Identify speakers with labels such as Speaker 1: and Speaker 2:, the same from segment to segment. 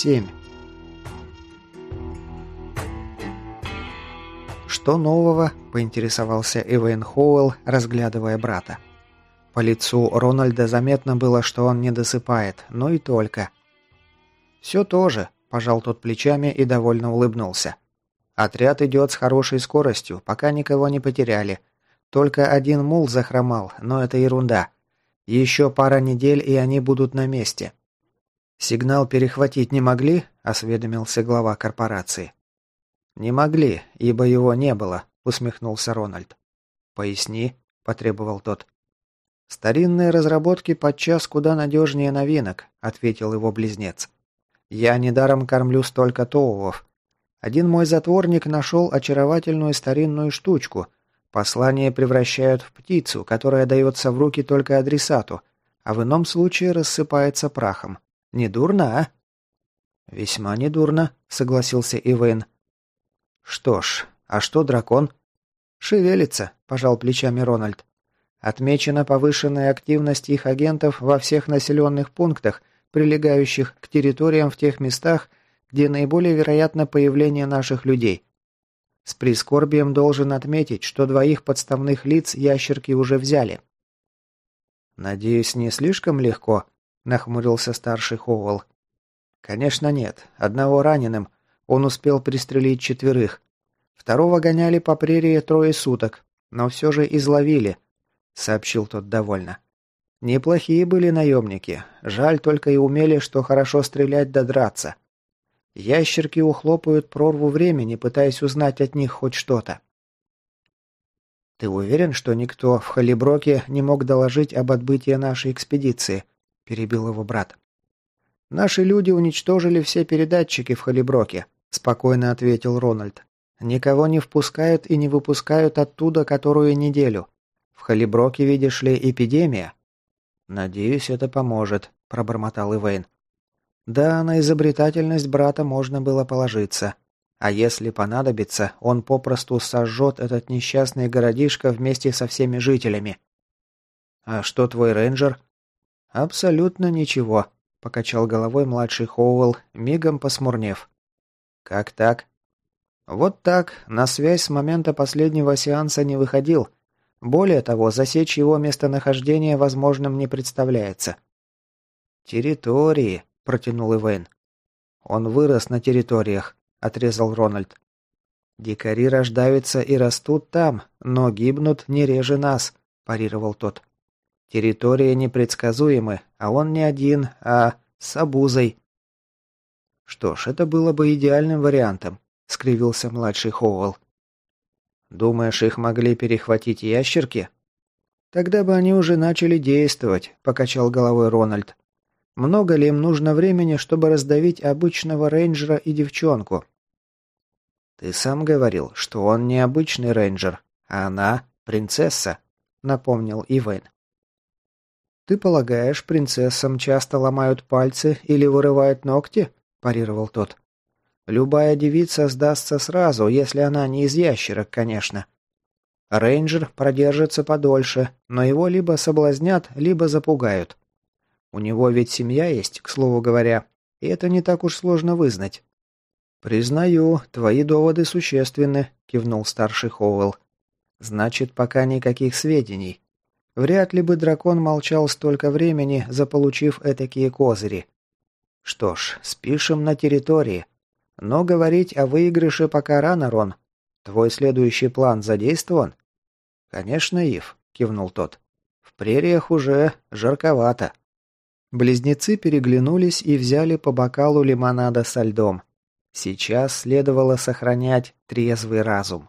Speaker 1: семь. «Что нового?» – поинтересовался Эвейн Хоуэлл, разглядывая брата. По лицу Рональда заметно было, что он не досыпает, но и только. «Все то же», – пожал тот плечами и довольно улыбнулся. «Отряд идет с хорошей скоростью, пока никого не потеряли. Только один мул захромал, но это ерунда. Еще пара недель, и они будут на месте». «Сигнал перехватить не могли?» – осведомился глава корпорации. «Не могли, ибо его не было», — усмехнулся Рональд. «Поясни», — потребовал тот. «Старинные разработки подчас куда надежнее новинок», — ответил его близнец. «Я недаром кормлю столько тоувов. Один мой затворник нашел очаровательную старинную штучку. Послание превращают в птицу, которая дается в руки только адресату, а в ином случае рассыпается прахом. Недурно, а?» «Весьма недурно», — согласился Ивейн. «Что ж, а что дракон?» «Шевелится», – пожал плечами Рональд. «Отмечена повышенная активность их агентов во всех населенных пунктах, прилегающих к территориям в тех местах, где наиболее вероятно появление наших людей. С прискорбием должен отметить, что двоих подставных лиц ящерки уже взяли». «Надеюсь, не слишком легко?» – нахмурился старший Хоуэлл. «Конечно нет. Одного раненым – он успел пристрелить четверых. Второго гоняли по прерии трое суток, но все же изловили, сообщил тот довольно. Неплохие были наемники. Жаль только и умели, что хорошо стрелять да драться. Ящерки ухлопают прорву времени, пытаясь узнать от них хоть что-то. «Ты уверен, что никто в Халиброке не мог доложить об отбытии нашей экспедиции?» – перебил его брат. «Наши люди уничтожили все передатчики в Халиброке спокойно ответил Рональд. Никого не впускают и не выпускают оттуда которую неделю. В Халиброке, видишь ли, эпидемия. Надеюсь, это поможет, пробормотал Ивейн. Да, на изобретательность брата можно было положиться. А если понадобится, он попросту сожжет этот несчастный городишко вместе со всеми жителями. А что твой рейнджер? Абсолютно ничего, покачал головой младший Хоуэлл, мигом посмурнев. «Как так?» «Вот так. На связь с момента последнего сеанса не выходил. Более того, засечь его местонахождение возможным не представляется». «Территории», — протянул Ивейн. «Он вырос на территориях», — отрезал Рональд. «Дикари рождаются и растут там, но гибнут не реже нас», – парировал тот. «Территории непредсказуемы, а он не один, а с обузой. «Что ж, это было бы идеальным вариантом», — скривился младший Хоуэлл. «Думаешь, их могли перехватить ящерки?» «Тогда бы они уже начали действовать», — покачал головой Рональд. «Много ли им нужно времени, чтобы раздавить обычного рейнджера и девчонку?» «Ты сам говорил, что он не обычный рейнджер, а она принцесса», — напомнил Ивейн. «Ты полагаешь, принцессам часто ломают пальцы или вырывают ногти?» – парировал тот. «Любая девица сдастся сразу, если она не из ящерок, конечно. Рейнджер продержится подольше, но его либо соблазнят, либо запугают. У него ведь семья есть, к слову говоря, и это не так уж сложно вызнать». «Признаю, твои доводы существенны», – кивнул старший Хоуэлл. «Значит, пока никаких сведений. Вряд ли бы дракон молчал столько времени, заполучив этакие козыри. Что ж, спишем на территории. Но говорить о выигрыше пока рано, Рон. Твой следующий план задействован? Конечно, Ив, кивнул тот. В прериях уже жарковато. Близнецы переглянулись и взяли по бокалу лимонада со льдом. Сейчас следовало сохранять трезвый разум.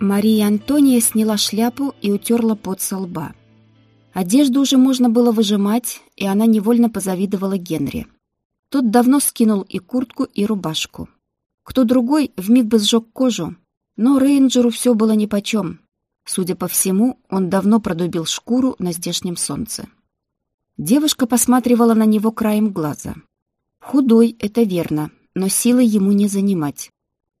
Speaker 2: Мария Антония сняла шляпу и утерла пот со лба. Одежду уже можно было выжимать, и она невольно позавидовала Генри. Тот давно скинул и куртку, и рубашку. Кто другой вмиг бы сжег кожу, но рейнджеру все было нипочем. Судя по всему, он давно продубил шкуру на здешнем солнце. Девушка посматривала на него краем глаза. Худой, это верно, но силы ему не занимать.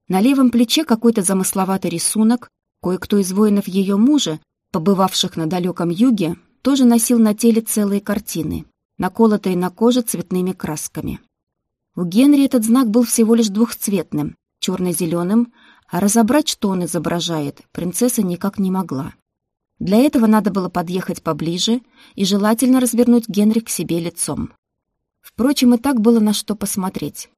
Speaker 2: На левом плече какой-то замысловатый рисунок, кое-кто из воинов ее мужа побывавших на далеком юге, тоже носил на теле целые картины, наколотые на коже цветными красками. У Генри этот знак был всего лишь двухцветным, черно-зеленым, а разобрать, что он изображает, принцесса никак не могла. Для этого надо было подъехать поближе и желательно развернуть Генри к себе лицом. Впрочем, и так было на что посмотреть.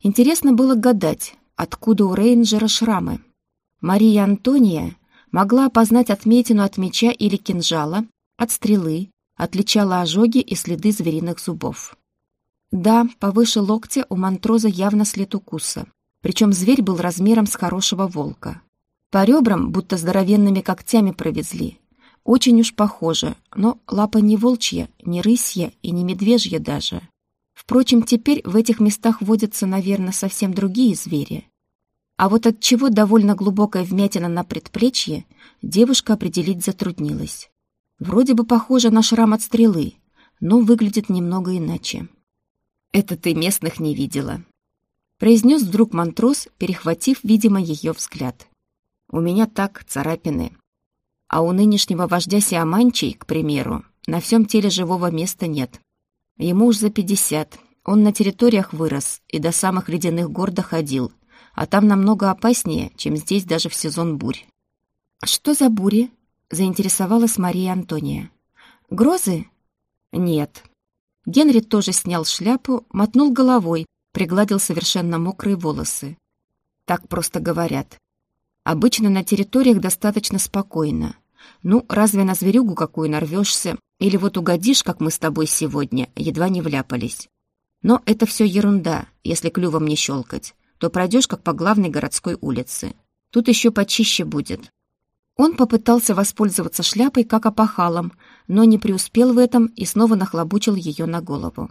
Speaker 2: Интересно было гадать, откуда у рейнджера шрамы. Мария Антония могла опознать отметину от меча или кинжала, от стрелы, отличала ожоги и следы звериных зубов. Да, повыше локтя у Монтроза явно след укуса, причем зверь был размером с хорошего волка. По ребрам будто здоровенными когтями провезли. Очень уж похоже, но лапа не волчья, не рысья и не медвежья даже. Впрочем, теперь в этих местах водятся, наверное, совсем другие звери. А вот от чего довольно глубокая вмятина на предплечье девушка определить затруднилась. Вроде бы похоже на шрам от стрелы, но выглядит немного иначе. «Это ты местных не видела», — произнес вдруг Монтрос, перехватив, видимо, ее взгляд. «У меня так, царапины. А у нынешнего вождя Сиаманчей, к примеру, на всем теле живого места нет. Ему уж за пятьдесят. Он на территориях вырос и до самых ледяных гор доходил, а там намного опаснее, чем здесь даже в сезон бурь. «Что за бури?» — заинтересовалась Мария Антония. «Грозы?» «Нет». Генри тоже снял шляпу, мотнул головой, пригладил совершенно мокрые волосы. Так просто говорят. Обычно на территориях достаточно спокойно. Ну, разве на зверюгу какую нарвешься, или вот угодишь, как мы с тобой сегодня, едва не вляпались. Но это все ерунда, если клювом не щелкать, то пройдешь как по главной городской улице. Тут еще почище будет. Он попытался воспользоваться шляпой как опахалом, но не преуспел в этом и снова нахлобучил ее на голову.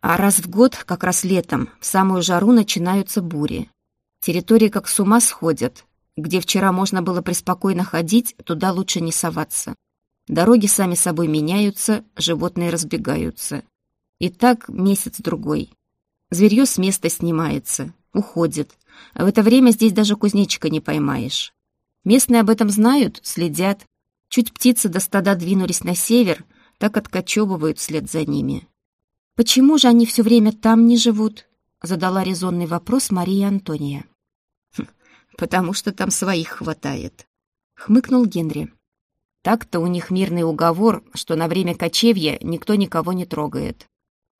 Speaker 2: А раз в год, как раз летом, в самую жару начинаются бури. Территории как с ума сходят. Где вчера можно было преспокойно ходить, туда лучше не соваться. Дороги сами собой меняются, животные разбегаются. И так месяц-другой. Зверье с места снимается, уходит. А в это время здесь даже кузнечика не поймаешь. Местные об этом знают, следят. Чуть птицы до стада двинулись на север, так откачевывают вслед за ними. «Почему же они все время там не живут?» — задала резонный вопрос Мария Антония. «Хм, «Потому что там своих хватает», — хмыкнул Генри. Так-то у них мирный уговор, что на время кочевья никто никого не трогает.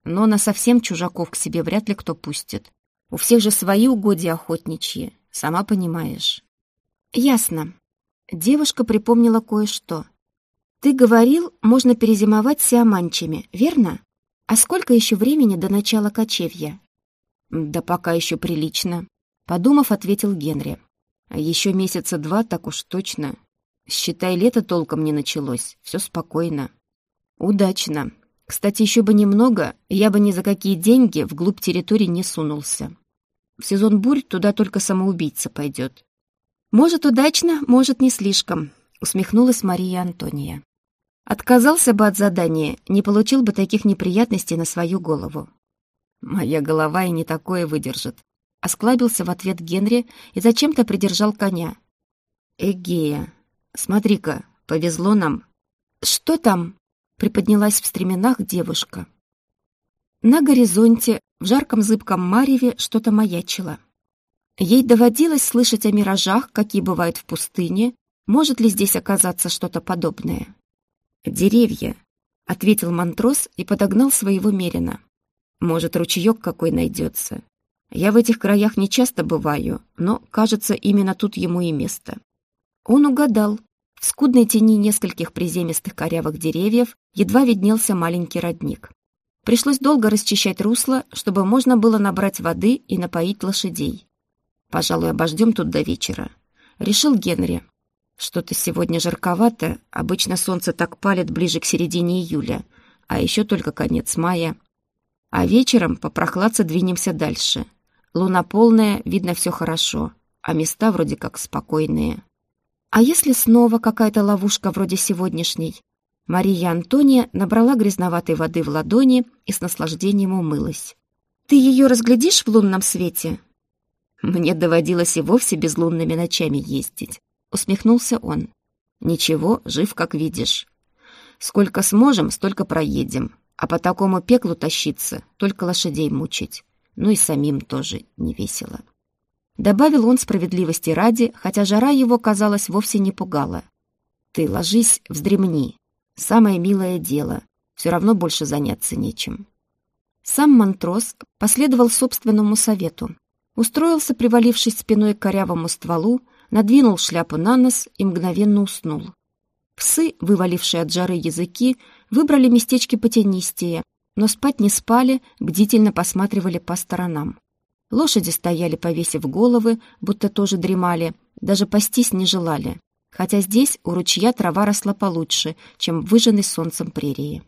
Speaker 2: Но на совсем чужаков к себе вряд ли кто пустит. У всех же свои угодья охотничьи, сама понимаешь. Ясно. Девушка припомнила кое-что. Ты говорил, можно перезимовать сиаманчами, верно? А сколько еще времени до начала кочевья? Да пока еще прилично. Подумав, ответил Генри. Еще месяца два, так уж точно. Считай, лето толком не началось, все спокойно. Удачно. Кстати, еще бы немного, я бы ни за какие деньги вглубь территории не сунулся. В сезон бурь туда только самоубийца пойдет. Может, удачно, может, не слишком, усмехнулась Мария Антония. Отказался бы от задания, не получил бы таких неприятностей на свою голову. Моя голова и не такое выдержит. Осклабился в ответ Генри и зачем-то придержал коня. Эгея, Смотри-ка, повезло нам. Что там? Приподнялась в стременах девушка. На горизонте, в жарком зыбком мареве, что-то маячило. Ей доводилось слышать о миражах, какие бывают в пустыне. Может ли здесь оказаться что-то подобное? «Деревья», — ответил Монтрос и подогнал своего мерина. «Может, ручеек какой найдется. Я в этих краях не часто бываю, но, кажется, именно тут ему и место». Он угадал. В скудной тени нескольких приземистых корявых деревьев едва виднелся маленький родник. Пришлось долго расчищать русло, чтобы можно было набрать воды и напоить лошадей. «Пожалуй, обождем тут до вечера», — решил Генри. «Что-то сегодня жарковато, обычно солнце так палит ближе к середине июля, а еще только конец мая. А вечером по прохладце двинемся дальше. Луна полная, видно все хорошо, а места вроде как спокойные». А если снова какая-то ловушка вроде сегодняшней? Мария Антония набрала грязноватой воды в ладони и с наслаждением умылась. «Ты ее разглядишь в лунном свете?» «Мне доводилось и вовсе безлунными ночами ездить», — усмехнулся он. Ничего, жив как видишь. Сколько сможем, столько проедем. А по такому пеклу тащиться, только лошадей мучить. Ну и самим тоже не весело. Добавил он справедливости ради, хотя жара его, казалось, вовсе не пугала. Ты ложись, вздремни. Самое милое дело. Все равно больше заняться нечем. Сам Монтрос последовал собственному совету. Устроился, привалившись спиной к корявому стволу, надвинул шляпу на нос и мгновенно уснул. Псы, вывалившие от жары языки, выбрали местечки потенистее, но спать не спали, бдительно посматривали по сторонам. Лошади стояли, повесив головы, будто тоже дремали, даже пастись не желали, хотя здесь у ручья трава росла получше, чем выжженной солнцем прерии.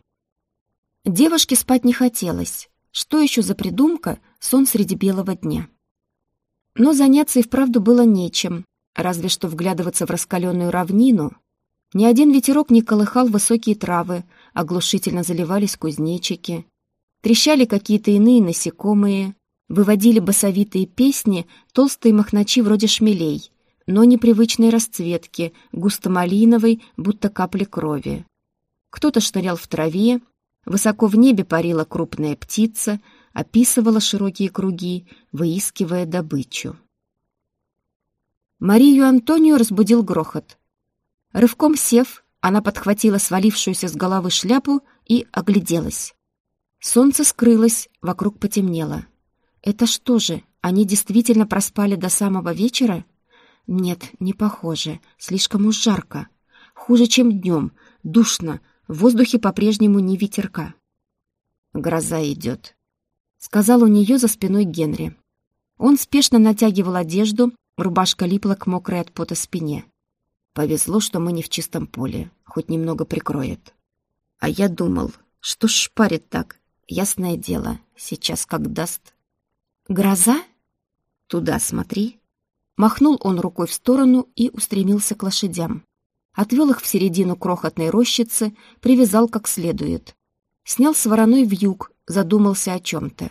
Speaker 2: Девушке спать не хотелось. Что еще за придумка сон среди белого дня? Но заняться и вправду было нечем, разве что вглядываться в раскаленную равнину. Ни один ветерок не колыхал высокие травы, оглушительно заливались кузнечики. Трещали какие-то иные насекомые, выводили басовитые песни толстые махначи вроде шмелей, но непривычной расцветки, густо-малиновой, будто капли крови. Кто-то шнырял в траве, Высоко в небе парила крупная птица, описывала широкие круги, выискивая добычу. Марию Антонию разбудил грохот. Рывком сев, она подхватила свалившуюся с головы шляпу и огляделась. Солнце скрылось, вокруг потемнело. Это что же, они действительно проспали до самого вечера? Нет, не похоже, слишком уж жарко. Хуже, чем днем, душно, в воздухе по-прежнему не ветерка. «Гроза идет», — сказал у нее за спиной Генри. Он спешно натягивал одежду, рубашка липла к мокрой от пота спине. Повезло, что мы не в чистом поле, хоть немного прикроет. А я думал, что ж шпарит так? Ясное дело, сейчас как даст. «Гроза? Туда смотри». Махнул он рукой в сторону и устремился к лошадям отвел их в середину крохотной рощицы, привязал как следует. Снял с вороной вьюг, задумался о чем-то.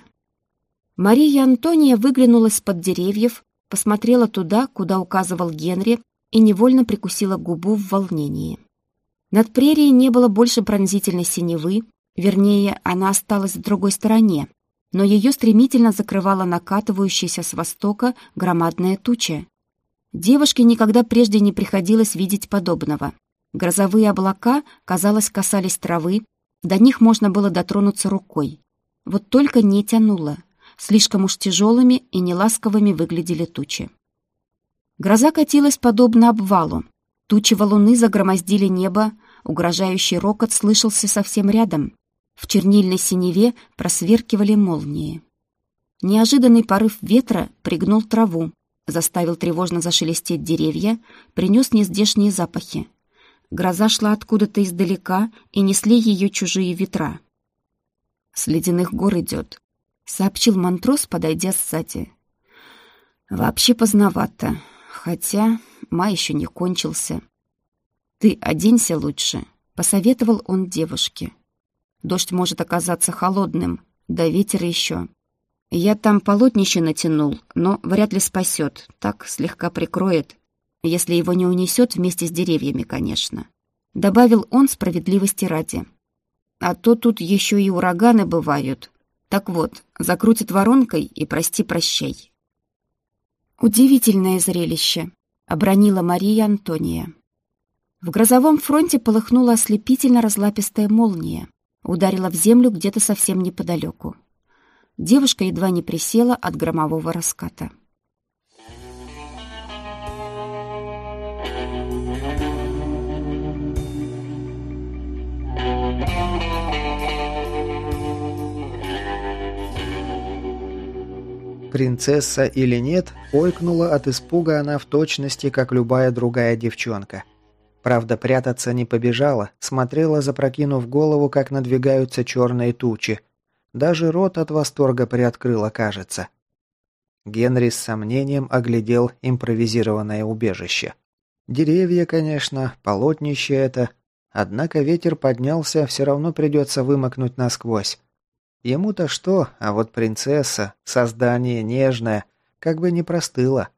Speaker 2: Мария Антония выглянула из-под деревьев, посмотрела туда, куда указывал Генри, и невольно прикусила губу в волнении. Над прерией не было больше пронзительной синевы, вернее, она осталась в другой стороне, но ее стремительно закрывала накатывающаяся с востока громадная туча. Девушке никогда прежде не приходилось видеть подобного. Грозовые облака, казалось, касались травы, до них можно было дотронуться рукой. Вот только не тянуло. Слишком уж тяжелыми и неласковыми выглядели тучи. Гроза катилась подобно обвалу. Тучи валуны загромоздили небо, угрожающий рокот слышался совсем рядом. В чернильной синеве просверкивали молнии. Неожиданный порыв ветра пригнул траву, заставил тревожно зашелестеть деревья, принес нездешние запахи. Гроза шла откуда-то издалека, и несли ее чужие ветра. «С ледяных гор идет», — сообщил Монтрос, подойдя сзади. «Вообще поздновато, хотя май еще не кончился. Ты оденься лучше», — посоветовал он девушке. «Дождь может оказаться холодным, да ветер еще. Я там полотнище натянул, но вряд ли спасет, так слегка прикроет, если его не унесет вместе с деревьями, конечно. Добавил он справедливости ради. А то тут еще и ураганы бывают. Так вот, закрутит воронкой и прости-прощай. Удивительное зрелище, обронила Мария Антония. В грозовом фронте полыхнула ослепительно разлапистая молния, ударила в землю где-то совсем неподалеку. Девушка едва не присела от громового раската.
Speaker 1: Принцесса или нет, ойкнула от испуга она в точности, как любая другая девчонка. Правда, прятаться не побежала, смотрела, запрокинув голову, как надвигаются черные тучи – даже рот от восторга приоткрыла, кажется. Генри с сомнением оглядел импровизированное убежище. Деревья, конечно, полотнище это, однако ветер поднялся, все равно придется вымокнуть насквозь. Ему-то что, а вот принцесса, создание нежное, как бы не простыла.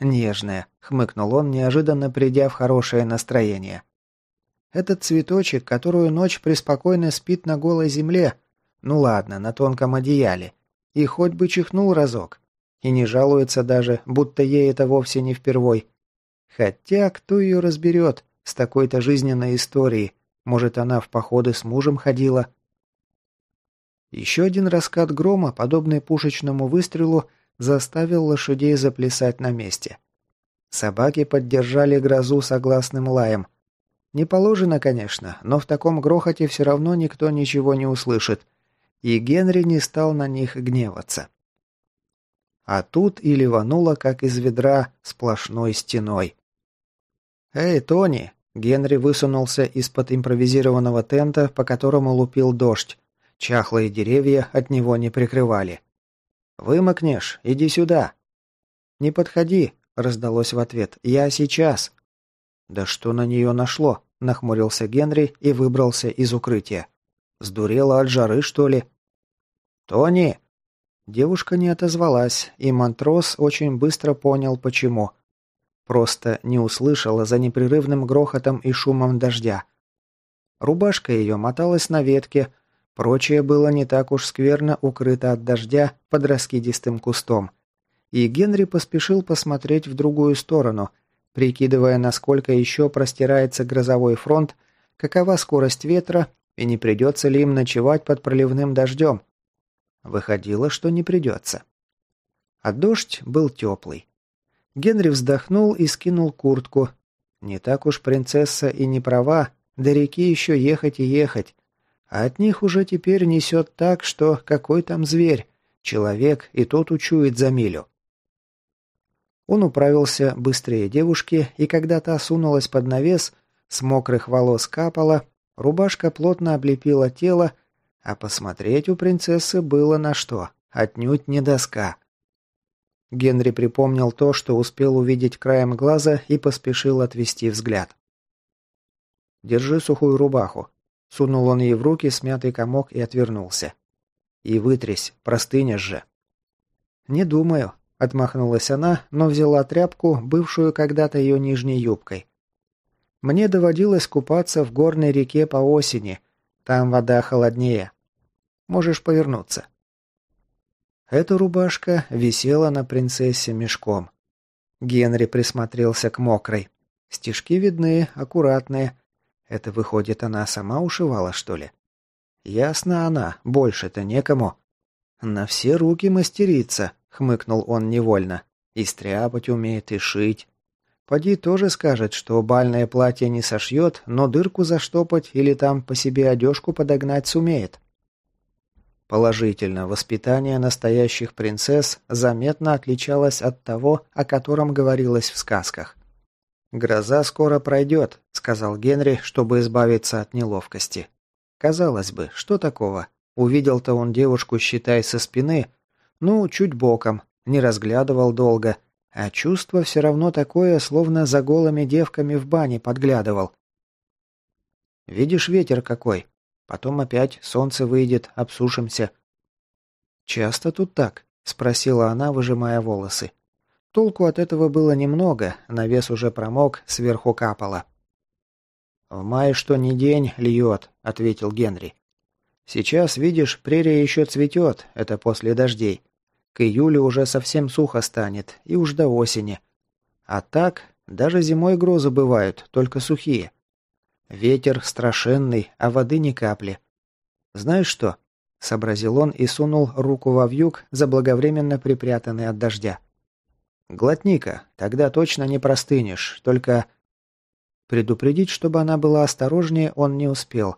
Speaker 1: Нежная, хмыкнул он, неожиданно придя в хорошее настроение. Этот цветочек, которую ночь преспокойно спит на голой земле, ну ладно, на тонком одеяле, и хоть бы чихнул разок. И не жалуется даже, будто ей это вовсе не впервой. Хотя, кто ее разберет с такой-то жизненной историей? Может, она в походы с мужем ходила? Еще один раскат грома, подобный пушечному выстрелу, заставил лошадей заплясать на месте. Собаки поддержали грозу согласным лаем. Не положено, конечно, но в таком грохоте все равно никто ничего не услышит, и Генри не стал на них гневаться. А тут и ливануло, как из ведра, сплошной стеной. «Эй, Тони!» Генри высунулся из-под импровизированного тента, по которому лупил дождь. Чахлые деревья от него не прикрывали. «Вымокнешь, иди сюда!» «Не подходи!» — раздалось в ответ. «Я сейчас!» «Да что на нее нашло?» — нахмурился Генри и выбрался из укрытия. «Сдурела от жары, что ли?» «Тони!» Девушка не отозвалась, и Монтрос очень быстро понял, почему. Просто не услышала за непрерывным грохотом и шумом дождя. Рубашка ее моталась на ветке, прочее было не так уж скверно укрыто от дождя под раскидистым кустом. И Генри поспешил посмотреть в другую сторону – прикидывая, насколько еще простирается грозовой фронт, какова скорость ветра и не придется ли им ночевать под проливным дождем. Выходило, что не придется. А дождь был теплый. Генри вздохнул и скинул куртку. Не так уж принцесса и не права, до реки еще ехать и ехать. А от них уже теперь несет так, что какой там зверь, человек и тот учует за милю. Он управился быстрее девушки, и когда та сунулась под навес, с мокрых волос капала, рубашка плотно облепила тело, а посмотреть у принцессы было на что, отнюдь не доска. Генри припомнил то, что успел увидеть краем глаза и поспешил отвести взгляд. «Держи сухую рубаху», — сунул он ей в руки смятый комок и отвернулся. «И вытрясь, простынешь же». «Не думаю», Отмахнулась она, но взяла тряпку, бывшую когда-то ее нижней юбкой. Мне доводилось купаться в горной реке по осени. Там вода холоднее. Можешь повернуться. Эта рубашка висела на принцессе мешком. Генри присмотрелся к мокрой. Стежки видны, аккуратные. Это, выходит, она сама ушивала, что ли? Ясно она, больше-то некому. На все руки мастерица, хмыкнул он невольно. И стряпать умеет, и шить. Поди тоже скажет, что бальное платье не сошьет, но дырку заштопать или там по себе одежку подогнать сумеет. Положительно, воспитание настоящих принцесс заметно отличалось от того, о котором говорилось в сказках. «Гроза скоро пройдет», — сказал Генри, чтобы избавиться от неловкости. Казалось бы, что такого? Увидел-то он девушку, считай, со спины, ну, чуть боком, не разглядывал долго, а чувство все равно такое, словно за голыми девками в бане подглядывал. «Видишь ветер какой? Потом опять солнце выйдет, обсушимся». «Часто тут так?» — спросила она, выжимая волосы. Толку от этого было немного, навес уже промок, сверху капало. «В мае что ни день льет», — ответил Генри. Сейчас, видишь, прерия еще цветет, это после дождей. К июлю уже совсем сухо станет, и уж до осени. А так, даже зимой грозы бывают, только сухие. Ветер страшенный, а воды ни капли. Знаешь что? Сообразил он и сунул руку во вьюг, заблаговременно припрятанный от дождя. «Глотни-ка, тогда точно не простынешь, только...» Предупредить, чтобы она была осторожнее, он не успел.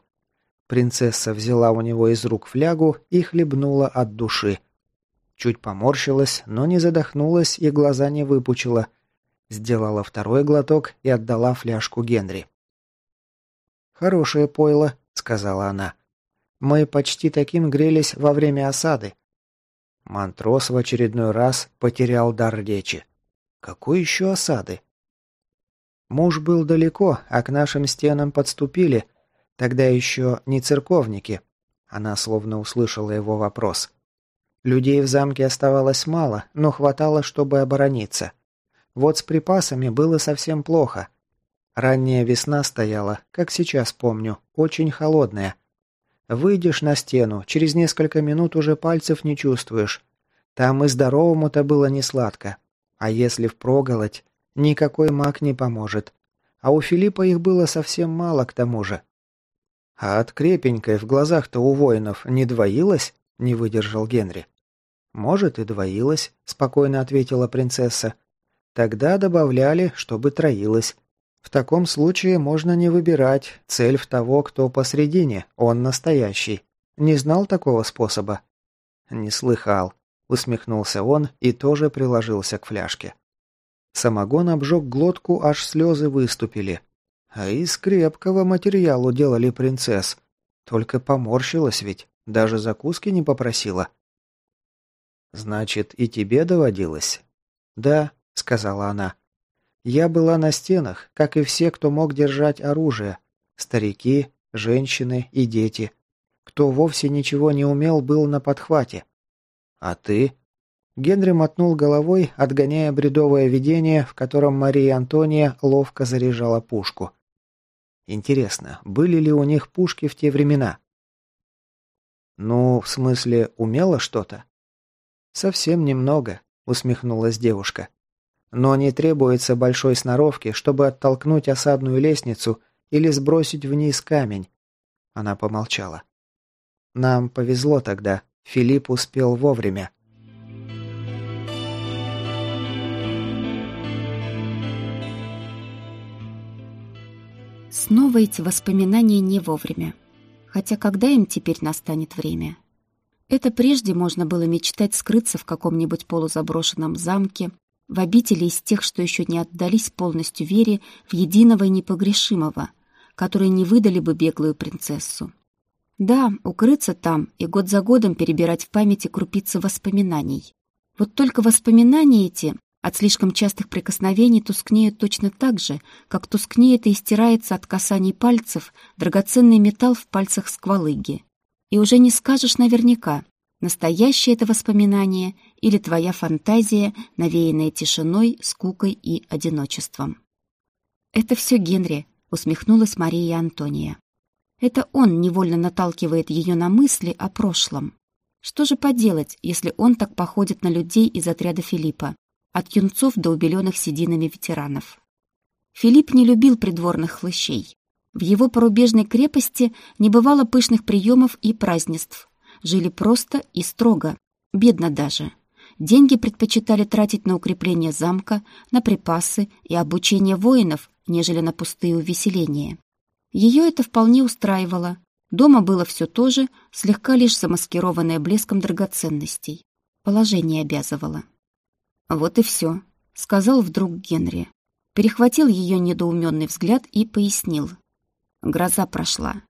Speaker 1: Принцесса взяла у него из рук флягу и хлебнула от души. Чуть поморщилась, но не задохнулась и глаза не выпучила. Сделала второй глоток и отдала фляжку Генри. «Хорошее пойло», — сказала она. «Мы почти таким грелись во время осады». Монтрос в очередной раз потерял дар речи. «Какой еще осады?» Муж был далеко, а к нашим стенам подступили, Тогда еще не церковники. Она словно услышала его вопрос. Людей в замке оставалось мало, но хватало, чтобы оборониться. Вот с припасами было совсем плохо. Ранняя весна стояла, как сейчас помню, очень холодная. Выйдешь на стену, через несколько минут уже пальцев не чувствуешь. Там и здоровому-то было не сладко. А если впроголодь, никакой маг не поможет. А у Филиппа их было совсем мало к тому же. А от крепенькой в глазах-то у воинов не двоилось? Не выдержал Генри. Может, и двоилось, спокойно ответила принцесса. Тогда добавляли, чтобы троилось. В таком случае можно не выбирать. Цель в того, кто посредине, он настоящий. Не знал такого способа? Не слыхал. Усмехнулся он и тоже приложился к фляжке. Самогон обжег глотку, аж слезы выступили. А из крепкого материалу делали принцесс. Только поморщилась ведь, даже закуски не попросила. «Значит, и тебе доводилось?» «Да», — сказала она. «Я была на стенах, как и все, кто мог держать оружие. Старики, женщины и дети. Кто вовсе ничего не умел, был на подхвате. А ты?» Генри мотнул головой, отгоняя бредовое видение, в котором Мария Антония ловко заряжала пушку. Интересно, были ли у них пушки в те времена? Ну, в смысле, умела что-то? Совсем немного, усмехнулась девушка. Но не требуется большой сноровки, чтобы оттолкнуть осадную лестницу или сбросить вниз камень. Она помолчала. Нам повезло тогда. Филипп успел вовремя.
Speaker 2: Снова эти воспоминания не вовремя. Хотя когда им теперь настанет время? Это прежде можно было мечтать скрыться в каком-нибудь полузаброшенном замке, в обители из тех, что еще не отдались полностью вере в единого и непогрешимого, которые не выдали бы беглую принцессу. Да, укрыться там и год за годом перебирать в памяти крупицы воспоминаний. Вот только воспоминания эти от слишком частых прикосновений тускнеют точно так же, как тускнеет и стирается от касаний пальцев драгоценный металл в пальцах сквалыги. И уже не скажешь наверняка, настоящее это воспоминание или твоя фантазия, навеянная тишиной, скукой и одиночеством. «Это все Генри», — усмехнулась Мария Антония. «Это он невольно наталкивает ее на мысли о прошлом. Что же поделать, если он так походит на людей из отряда Филиппа? от юнцов до убеленных сединами ветеранов. Филипп не любил придворных хлыщей. В его порубежной крепости не бывало пышных приемов и празднеств. Жили просто и строго, бедно даже. Деньги предпочитали тратить на укрепление замка, на припасы и обучение воинов, нежели на пустые увеселения. Ее это вполне устраивало. Дома было все то же, слегка лишь замаскированное блеском драгоценностей. Положение обязывало. «Вот и все», — сказал вдруг Генри. Перехватил ее недоуменный взгляд и пояснил. Гроза прошла.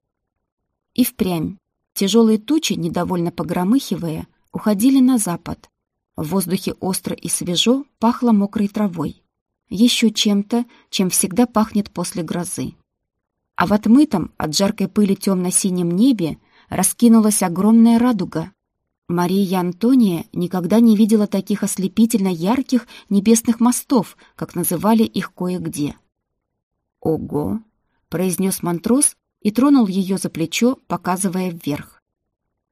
Speaker 2: И впрямь. Тяжелые тучи, недовольно погромыхивая, уходили на запад. В воздухе остро и свежо пахло мокрой травой. Еще чем-то, чем всегда пахнет после грозы. А в отмытом от жаркой пыли темно-синем небе раскинулась огромная радуга, Мария Антония никогда не видела таких ослепительно ярких небесных мостов, как называли их кое-где. «Ого!» — произнес Монтрос и тронул ее за плечо, показывая вверх.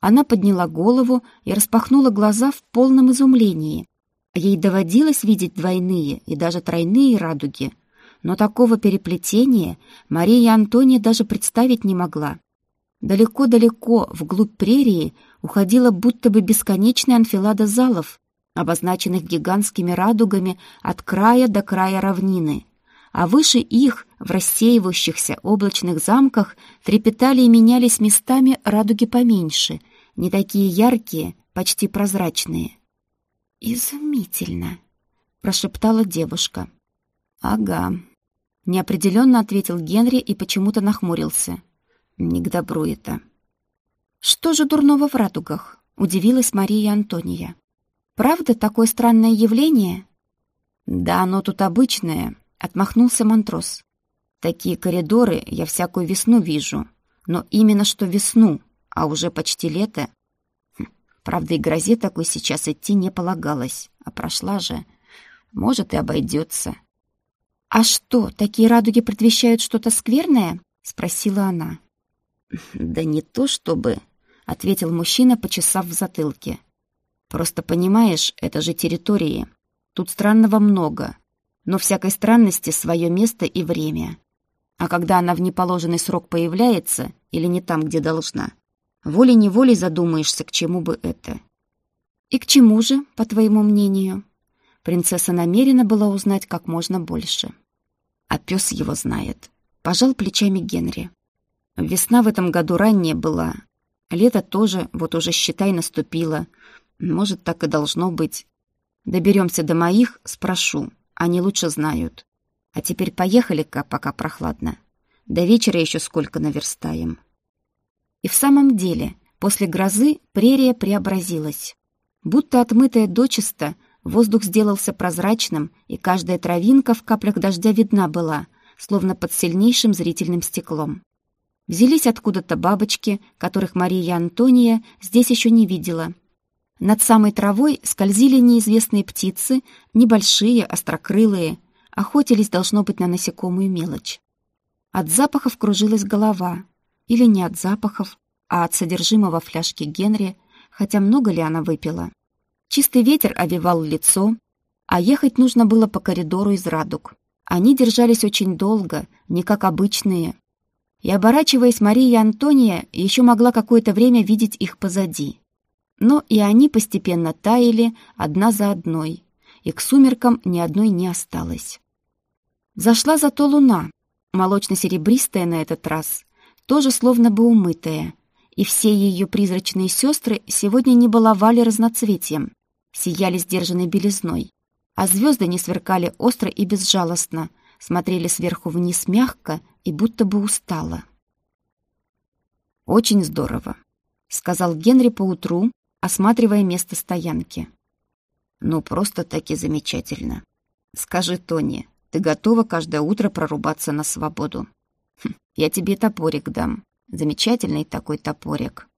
Speaker 2: Она подняла голову и распахнула глаза в полном изумлении. Ей доводилось видеть двойные и даже тройные радуги, но такого переплетения Мария Антония даже представить не могла. Далеко-далеко, вглубь прерии, уходила будто бы бесконечная анфилада залов, обозначенных гигантскими радугами от края до края равнины. А выше их, в рассеивающихся облачных замках, трепетали и менялись местами радуги поменьше, не такие яркие, почти прозрачные. «Изумительно!» — прошептала девушка. «Ага», — неопределенно ответил Генри и почему-то нахмурился. «Не к добру это». «Что же дурного в радугах?» — удивилась Мария Антония. «Правда такое странное явление?» «Да оно тут обычное», — отмахнулся Монтрос. «Такие коридоры я всякую весну вижу. Но именно что весну, а уже почти лето. Хм, правда, и грозе такой сейчас идти не полагалось, а прошла же. Может, и обойдется. «А что, такие радуги предвещают что-то скверное?» — спросила она. «Да не то чтобы», — ответил мужчина, почесав в затылке. «Просто понимаешь, это же территории. Тут странного много, но всякой странности свое место и время. А когда она в неположенный срок появляется или не там, где должна, волей-неволей задумаешься, к чему бы это. И к чему же, по твоему мнению? Принцесса намерена была узнать как можно больше. А пес его знает. Пожал плечами Генри. Весна в этом году ранняя была. Лето тоже, вот уже, считай, наступило. Может, так и должно быть. Доберемся до моих, спрошу. Они лучше знают. А теперь поехали-ка, пока прохладно. До вечера еще сколько наверстаем. И в самом деле, после грозы прерия преобразилась. Будто отмытая дочисто, воздух сделался прозрачным, и каждая травинка в каплях дождя видна была, словно под сильнейшим зрительным стеклом. Взялись откуда-то бабочки, которых Мария Антония здесь еще не видела. Над самой травой скользили неизвестные птицы, небольшие, острокрылые, Охотились, должно быть, на насекомую мелочь. От запахов кружилась голова. Или не от запахов, а от содержимого фляжки Генри, хотя много ли она выпила. Чистый ветер овивал лицо, а ехать нужно было по коридору из радуг. Они держались очень долго, не как обычные. И, оборачиваясь, Мария Антония еще могла какое-то время видеть их позади. Но и они постепенно таяли одна за одной, и к сумеркам ни одной не осталось. Зашла зато луна, молочно-серебристая на этот раз, тоже словно бы умытая, и все ее призрачные сестры сегодня не баловали разноцветием, сияли сдержанной белизной, а звезды не сверкали остро и безжалостно, смотрели сверху вниз мягко и будто бы устало. «Очень здорово», — сказал Генри поутру, осматривая место стоянки. «Ну, просто-таки замечательно. Скажи, Тони, ты готова каждое утро прорубаться на свободу. Хм, я тебе топорик дам. Замечательный такой топорик.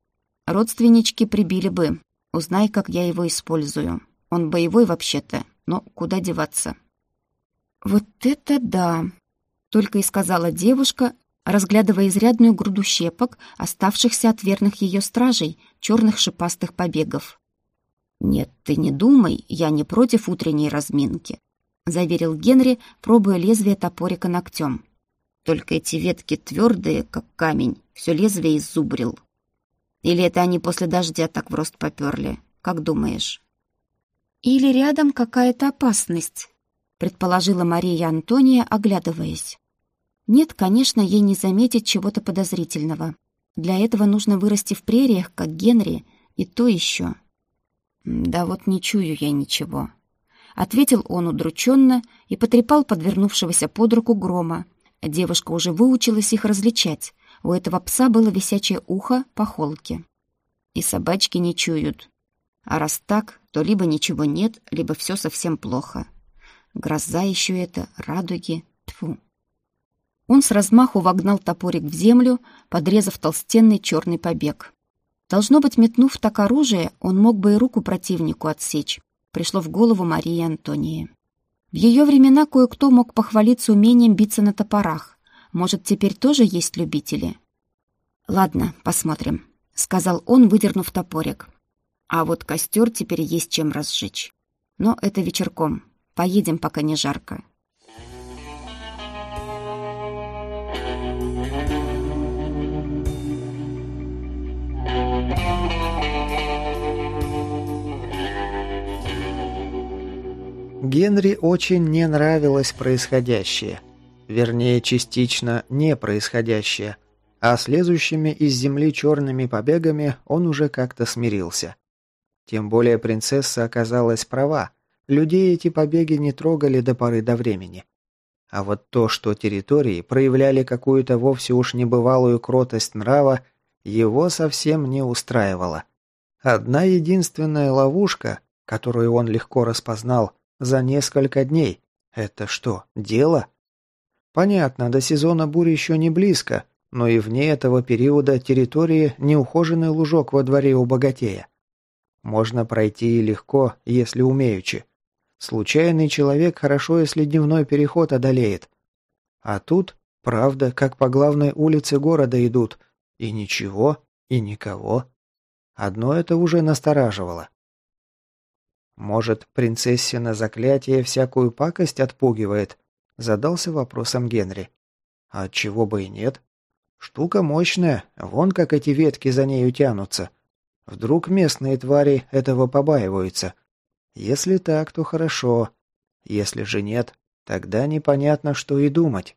Speaker 2: Родственнички прибили бы. Узнай, как я его использую. Он боевой вообще-то, но куда деваться? Вот это да! Только и сказала девушка, разглядывая изрядную груду щепок, оставшихся от верных ее стражей, черных шипастых побегов. «Нет, ты не думай, я не против утренней разминки. — заверил Генри, пробуя лезвие топорика ногтем. «Только эти ветки твердые, как камень, все лезвие иззубрил. Или это они после дождя так в рост поперли? Как думаешь?» «Или рядом какая-то опасность», — предположила Мария Антония, оглядываясь. «Нет, конечно, ей не заметить чего-то подозрительного. Для этого нужно вырасти в прериях, как Генри, и то еще». «Да вот не чую я ничего», Ответил он удрученно и потрепал подвернувшегося под руку грома. Девушка уже выучилась их различать. У этого пса было висячее ухо по холке. И собачки не чуют. А раз так, то либо ничего нет, либо все совсем плохо. Гроза еще это, радуги, тфу. Он с размаху вогнал топорик в землю, подрезав толстенный черный побег. Должно быть, метнув так оружие, он мог бы и руку противнику отсечь, пришло в голову Марии Антонии. В ее времена кое-кто мог похвалиться умением биться на топорах. Может, теперь тоже есть любители? «Ладно, посмотрим», — сказал он, выдернув топорик. «А вот костер теперь есть чем разжечь. Но это вечерком. Поедем, пока не жарко».
Speaker 1: Генри очень не нравилось происходящее. Вернее, частично не происходящее. А с лезущими из земли черными побегами он уже как-то смирился. Тем более принцесса оказалась права. Людей эти побеги не трогали до поры до времени. А вот то, что территории проявляли какую-то вовсе уж небывалую кротость нрава, его совсем не устраивало. Одна единственная ловушка, которую он легко распознал, за несколько дней. Это что, дело? Понятно, до сезона бури еще не близко, но и вне этого периода территории неухоженный лужок во дворе у богатея. Можно пройти легко, если умеючи. Случайный человек хорошо, если дневной переход одолеет. А тут, правда, как по главной улице города идут. И ничего, и никого. Одно это уже настораживало. Может, принцессина заклятие всякую пакость отпугивает? Задался вопросом Генри. А чего бы и нет? Штука мощная, вон как эти ветки за нею тянутся. Вдруг местные твари этого побаиваются. Если так, то хорошо. Если же нет, тогда непонятно, что и думать.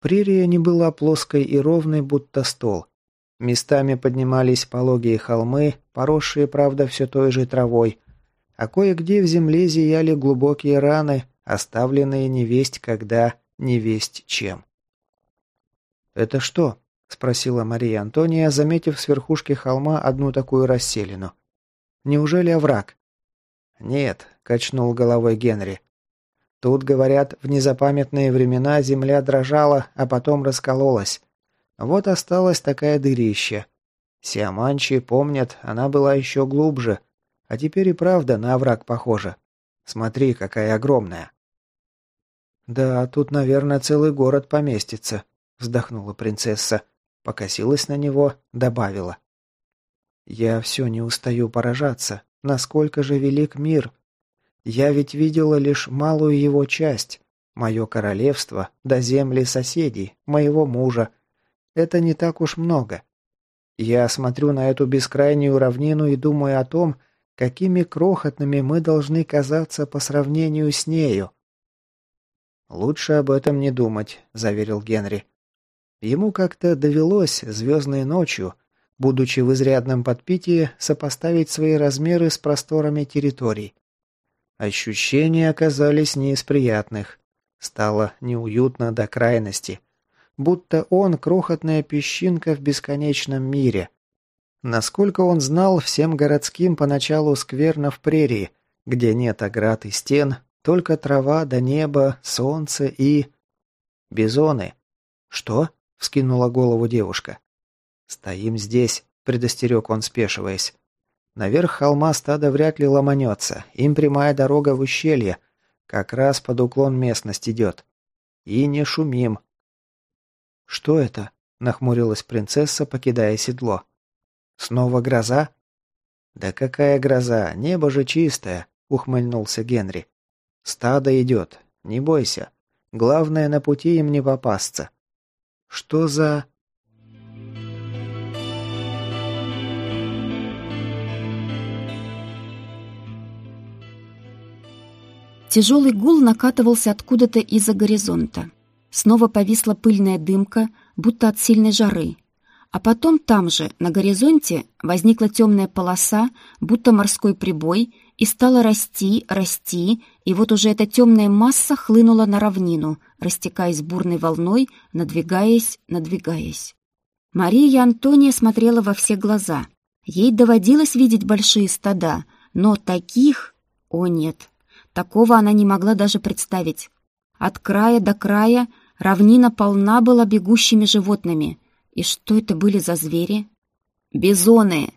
Speaker 1: Прерия не была плоской и ровной, будто стол. Местами поднимались пологие холмы, поросшие, правда, все той же травой, а кое-где в земле зияли глубокие раны, оставленные невесть когда, невесть чем. «Это что?» – спросила Мария Антония, заметив с верхушки холма одну такую расселину. «Неужели овраг?» «Нет», – качнул головой Генри. «Тут, говорят, в незапамятные времена земля дрожала, а потом раскололась. Вот осталась такая дырища. Сиаманчи помнят, она была еще глубже, а теперь и правда на овраг похожа. Смотри, какая огромная». «Да, тут, наверное, целый город поместится», — вздохнула принцесса. Покосилась на него, добавила. «Я все не устаю поражаться. Насколько же велик мир. Я ведь видела лишь малую его часть. Мое королевство, до земли соседей, моего мужа. Это не так уж много. Я смотрю на эту бескрайнюю равнину и думаю о том, какими крохотными мы должны казаться по сравнению с нею. «Лучше об этом не думать», — заверил Генри. Ему как-то довелось звездной ночью, будучи в изрядном подпитии, сопоставить свои размеры с просторами территорий. Ощущения оказались не из приятных. Стало неуютно до крайности. Будто он крохотная песчинка в бесконечном мире. Насколько он знал, всем городским поначалу скверно в прерии, где нет оград и стен, только трава до неба, солнце и... Бизоны. Что? — вскинула голову девушка. «Стоим здесь», — предостерег он, спешиваясь. «Наверх холма стадо вряд ли ломанется. Им прямая дорога в ущелье. Как раз под уклон местность идет. И не шумим». «Что это?» — нахмурилась принцесса, покидая седло. «Снова гроза?» «Да какая гроза? Небо же чистое», — ухмыльнулся Генри. «Стадо идет. Не бойся. Главное, на пути им не попасться. Что за...
Speaker 2: Тяжелый гул накатывался откуда-то из-за горизонта. Снова повисла пыльная дымка, будто от сильной жары. А потом там же, на горизонте, возникла темная полоса, будто морской прибой, и стала расти, расти, и вот уже эта темная масса хлынула на равнину, растекаясь бурной волной, надвигаясь, надвигаясь. Мария Антония смотрела во все глаза. Ей доводилось видеть большие стада, но таких... О нет, такого она не могла даже представить. От края до края равнина полна была бегущими животными. И что это были за звери? «Бизоны!»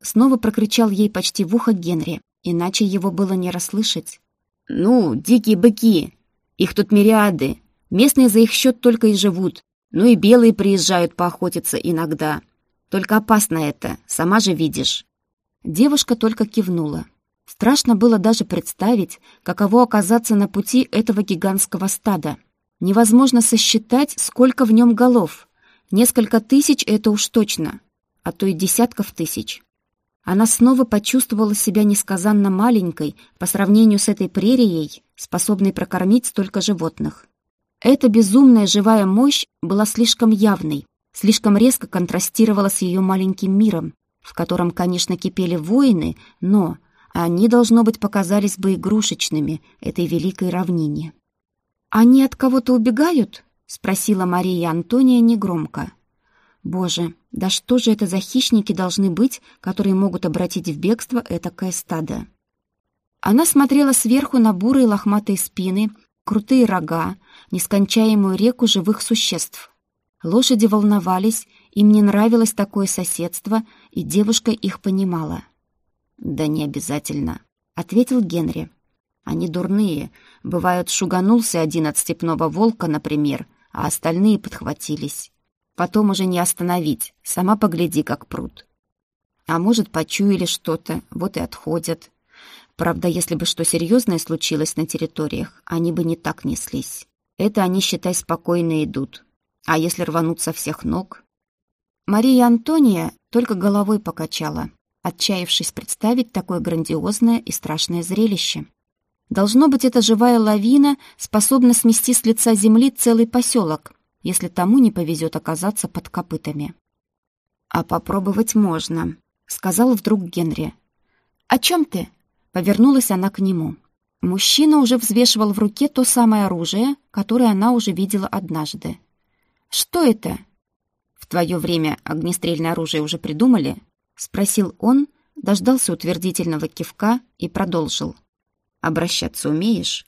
Speaker 2: Снова прокричал ей почти в ухо Генри, иначе его было не расслышать. «Ну, дикие быки! Их тут мириады! Местные за их счет только и живут. Ну и белые приезжают поохотиться иногда. Только опасно это, сама же видишь». Девушка только кивнула. Страшно было даже представить, каково оказаться на пути этого гигантского стада. Невозможно сосчитать, сколько в нем голов. Несколько тысяч — это уж точно, а то и десятков тысяч. Она снова почувствовала себя несказанно маленькой по сравнению с этой прерией, способной прокормить столько животных. Эта безумная живая мощь была слишком явной, слишком резко контрастировала с ее маленьким миром, в котором, конечно, кипели воины, но они, должно быть, показались бы игрушечными этой великой равнине. «Они от кого-то убегают?» — спросила Мария Антония негромко. «Боже, да что же это за хищники должны быть, которые могут обратить в бегство этакое стадо?» Она смотрела сверху на бурые лохматые спины, крутые рога, нескончаемую реку живых существ. Лошади волновались, им не нравилось такое соседство, и девушка их понимала. «Да не обязательно», — ответил Генри. «Они дурные. Бывает, шуганулся один от степного волка, например, а остальные подхватились. Потом уже не остановить, сама погляди, как пруд. А может, почуяли что-то, вот и отходят. Правда, если бы что серьезное случилось на территориях, они бы не так неслись. Это они, считай, спокойно идут. А если рванут со всех ног? Мария Антония только головой покачала, отчаявшись представить такое грандиозное и страшное зрелище. Должно быть, эта живая лавина способна смести с лица земли целый поселок, если тому не повезет оказаться под копытами. «А попробовать можно», — сказал вдруг Генри. «О чем ты?» — повернулась она к нему. Мужчина уже взвешивал в руке то самое оружие, которое она уже видела однажды. «Что это?» «В твое время огнестрельное оружие уже придумали?» — спросил он, дождался утвердительного кивка и продолжил. «Обращаться умеешь?»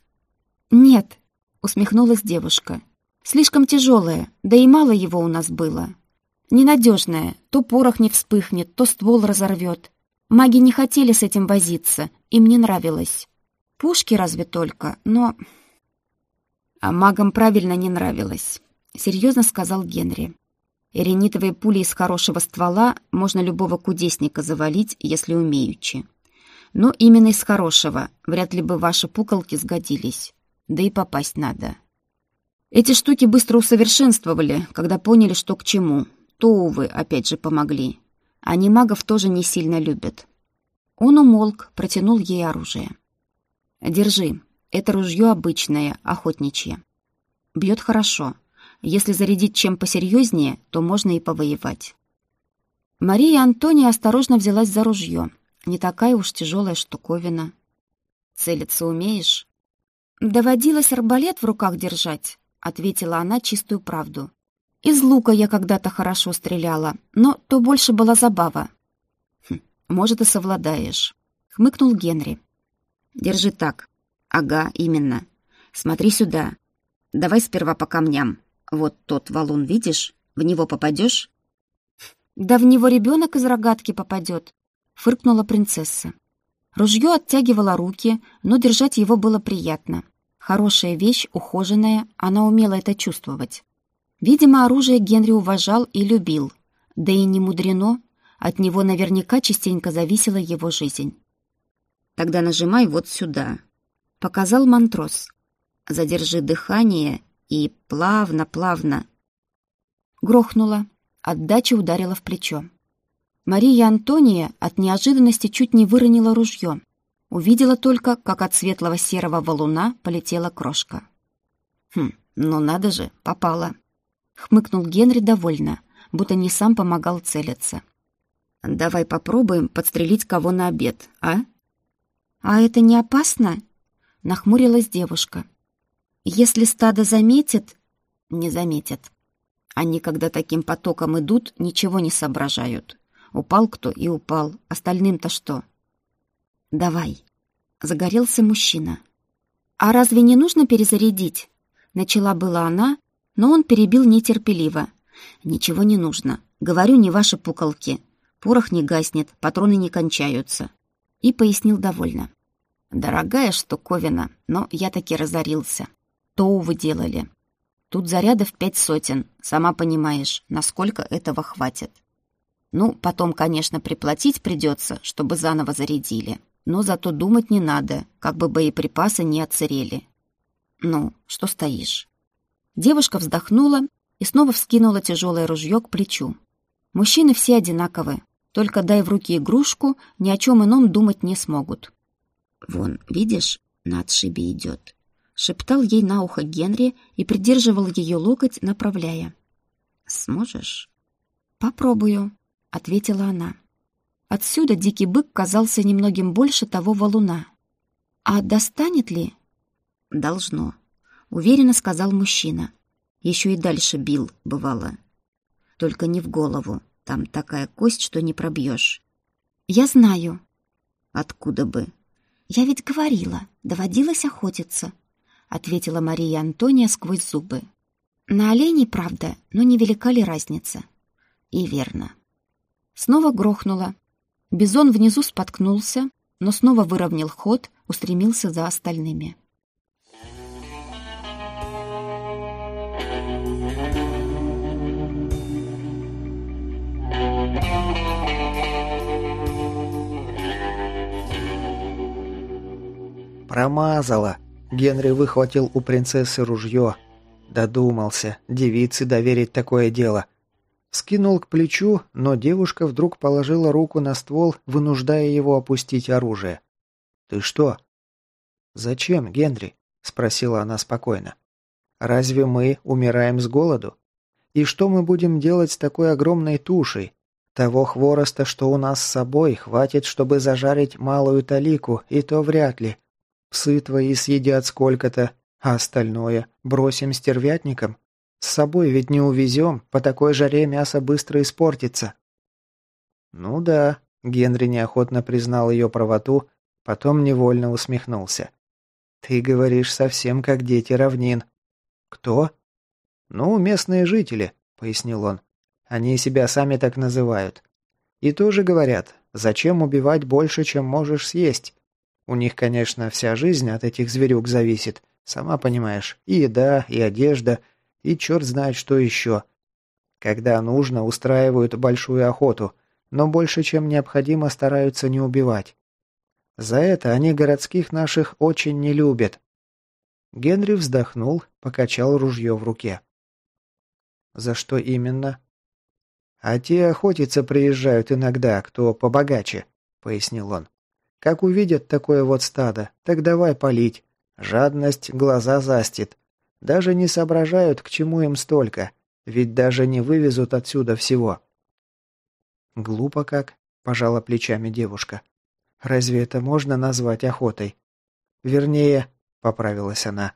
Speaker 2: «Нет», — усмехнулась девушка. «Слишком тяжелое, да и мало его у нас было. Ненадежное, то порох не вспыхнет, то ствол разорвет. Маги не хотели с этим возиться, им не нравилось. Пушки разве только, но...» «А магам правильно не нравилось», — серьезно сказал Генри. «Эренитовые пули из хорошего ствола можно любого кудесника завалить, если умеючи. Но именно из хорошего, вряд ли бы ваши пуколки сгодились. Да и попасть надо. Эти штуки быстро усовершенствовали, когда поняли, что к чему. То, увы, опять же помогли. Они магов тоже не сильно любят». Он умолк, протянул ей оружие. «Держи. Это ружье обычное, охотничье. Бьет хорошо. Если зарядить чем посерьезнее, то можно и повоевать». Мария Антония осторожно взялась за ружье. Не такая уж тяжелая штуковина. «Целиться умеешь?» «Доводилось арбалет в руках держать», — ответила она чистую правду. «Из лука я когда-то хорошо стреляла, но то больше была забава». «Хм, «Может, и совладаешь», — хмыкнул Генри. Держи так. Ага, именно. Смотри сюда. Давай сперва по камням. Вот тот валун, видишь? В него попадешь? Да в него ребенок из рогатки попадет, фыркнула принцесса. Ружье оттягивало руки, но держать его было приятно. Хорошая вещь, ухоженная, она умела это чувствовать. Видимо, оружие Генри уважал и любил. Да и не мудрено, от него наверняка частенько зависела его жизнь. Тогда нажимай вот сюда. Показал мантрос. Задержи дыхание и плавно-плавно. Грохнула. Отдача ударила в плечо. Мария Антония от неожиданности чуть не выронила ружье. Увидела только, как от светлого серого валуна полетела крошка. «Хм, ну надо же, попала!» — хмыкнул Генри довольно, будто не сам помогал целиться. «Давай попробуем подстрелить кого на обед, а?» «А это не опасно?» — нахмурилась девушка. «Если стадо заметит...» «Не заметят. Они, когда таким потоком идут, ничего не соображают. Упал кто и упал. Остальным-то что?» «Давай». Загорелся мужчина. «А разве не нужно перезарядить?» Начала была она, но он перебил нетерпеливо. «Ничего не нужно. Говорю, не ваши пуколки. Порох не гаснет, патроны не кончаются и пояснил довольно. «Дорогая штуковина, но я таки разорился. То вы делали. Тут зарядов пять сотен, сама понимаешь, насколько этого хватит. Ну, потом, конечно, приплатить придется, чтобы заново зарядили. Но зато думать не надо, как бы боеприпасы не отсырели. Ну, что стоишь?» Девушка вздохнула и снова вскинула тяжелое ружье к плечу. Мужчины все одинаковы, только дай в руки игрушку, ни о чем ином думать не смогут. «Вон, видишь, на отшибе идет», — шептал ей на ухо Генри и придерживал ее локоть, направляя. «Сможешь?» «Попробую», — ответила она. Отсюда дикий бык казался немногим больше того валуна. «А достанет ли?» «Должно», — уверенно сказал мужчина. Еще и дальше бил, бывало. Только не в голову, там такая кость, что не пробьешь. Я знаю. Откуда бы? Я ведь говорила, доводилось охотиться, ответила Мария Антония сквозь зубы. На оленей, правда, но не велика ли разница? И верно. Снова грохнуло. Бизон внизу споткнулся, но снова выровнял ход, устремился за остальными.
Speaker 1: «Промазала!» Генри выхватил у принцессы ружье. Додумался девице доверить такое дело. Скинул к плечу, но девушка вдруг положила руку на ствол, вынуждая его опустить оружие. «Ты что?» «Зачем, Генри?» – спросила она спокойно. «Разве мы умираем с голоду? И что мы будем делать с такой огромной тушей? Того хвороста, что у нас с собой, хватит, чтобы зажарить малую талику, и то вряд ли. Псы твои съедят сколько-то, а остальное бросим стервятникам. С собой ведь не увезем, по такой жаре мясо быстро испортится». «Ну да», — Генри неохотно признал ее правоту, потом невольно усмехнулся. «Ты говоришь совсем как дети равнин». «Кто?» «Ну, местные жители», — пояснил он. «Они себя сами так называют. И тоже говорят, зачем убивать больше, чем можешь съесть? У них, конечно, вся жизнь от этих зверюк зависит. Сама понимаешь, и еда, и одежда, и черт знает что еще. Когда нужно, устраивают большую охоту, но больше, чем необходимо, стараются не убивать. За это они городских наших очень не любят. Генри вздохнул, покачал ружье в руке. «За что именно?» «А те охотиться приезжают иногда, кто побогаче», — пояснил он. Как увидят такое вот стадо, так давай палить. Жадность глаза застит. Даже не соображают, к чему им столько, ведь даже не вывезут отсюда всего. Глупо как, пожала плечами девушка. Разве это можно назвать охотой? Вернее, поправилась она.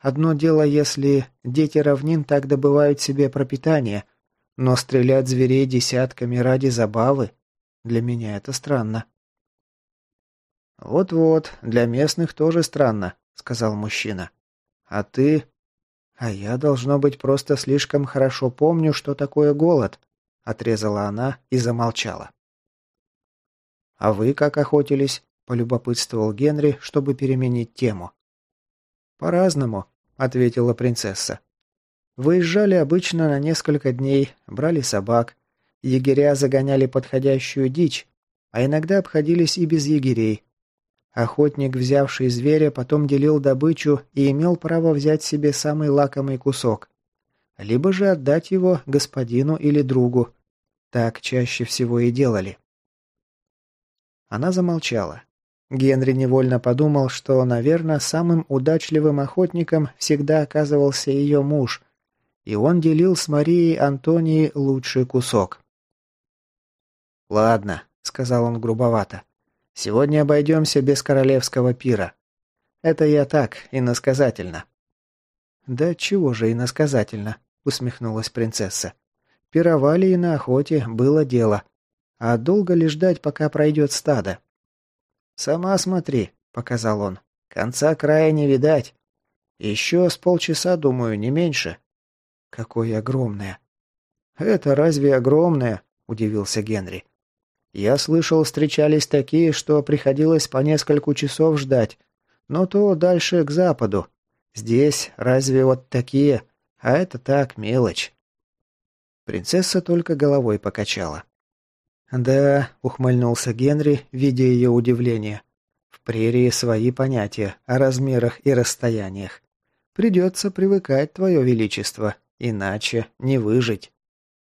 Speaker 1: Одно дело, если дети равнин так добывают себе пропитание, но стрелять зверей десятками ради забавы, для меня это странно. «Вот-вот, для местных тоже странно», — сказал мужчина. «А ты...» «А я, должно быть, просто слишком хорошо помню, что такое голод», — отрезала она и замолчала. «А вы как охотились?» — полюбопытствовал Генри, чтобы переменить тему. «По-разному», — ответила принцесса. «Выезжали обычно на несколько дней, брали собак. Егеря загоняли подходящую дичь, а иногда обходились и без егерей, Охотник, взявший зверя, потом делил добычу и имел право взять себе самый лакомый кусок. Либо же отдать его господину или другу. Так чаще всего и делали. Она замолчала. Генри невольно подумал, что, наверное, самым удачливым охотником всегда оказывался ее муж, и он делил с Марией Антонией лучший кусок. «Ладно», — сказал он грубовато. Сегодня обойдемся без королевского пира. Это я так, иносказательно». «Да чего же иносказательно?» — усмехнулась принцесса. «Пировали и на охоте, было дело. А долго ли ждать, пока пройдет стадо?» «Сама смотри», — показал он. «Конца края не видать. Еще с полчаса, думаю, не меньше». «Какое огромное!» «Это разве огромное?» — удивился Генри. Я слышал, встречались такие, что приходилось по несколько часов ждать. Но то дальше к западу. Здесь разве вот такие? А это так, мелочь. Принцесса только головой покачала. «Да», — ухмыльнулся Генри, видя ее удивление. «В прерии свои понятия о размерах и расстояниях. Придется привыкать, твое величество, иначе не выжить».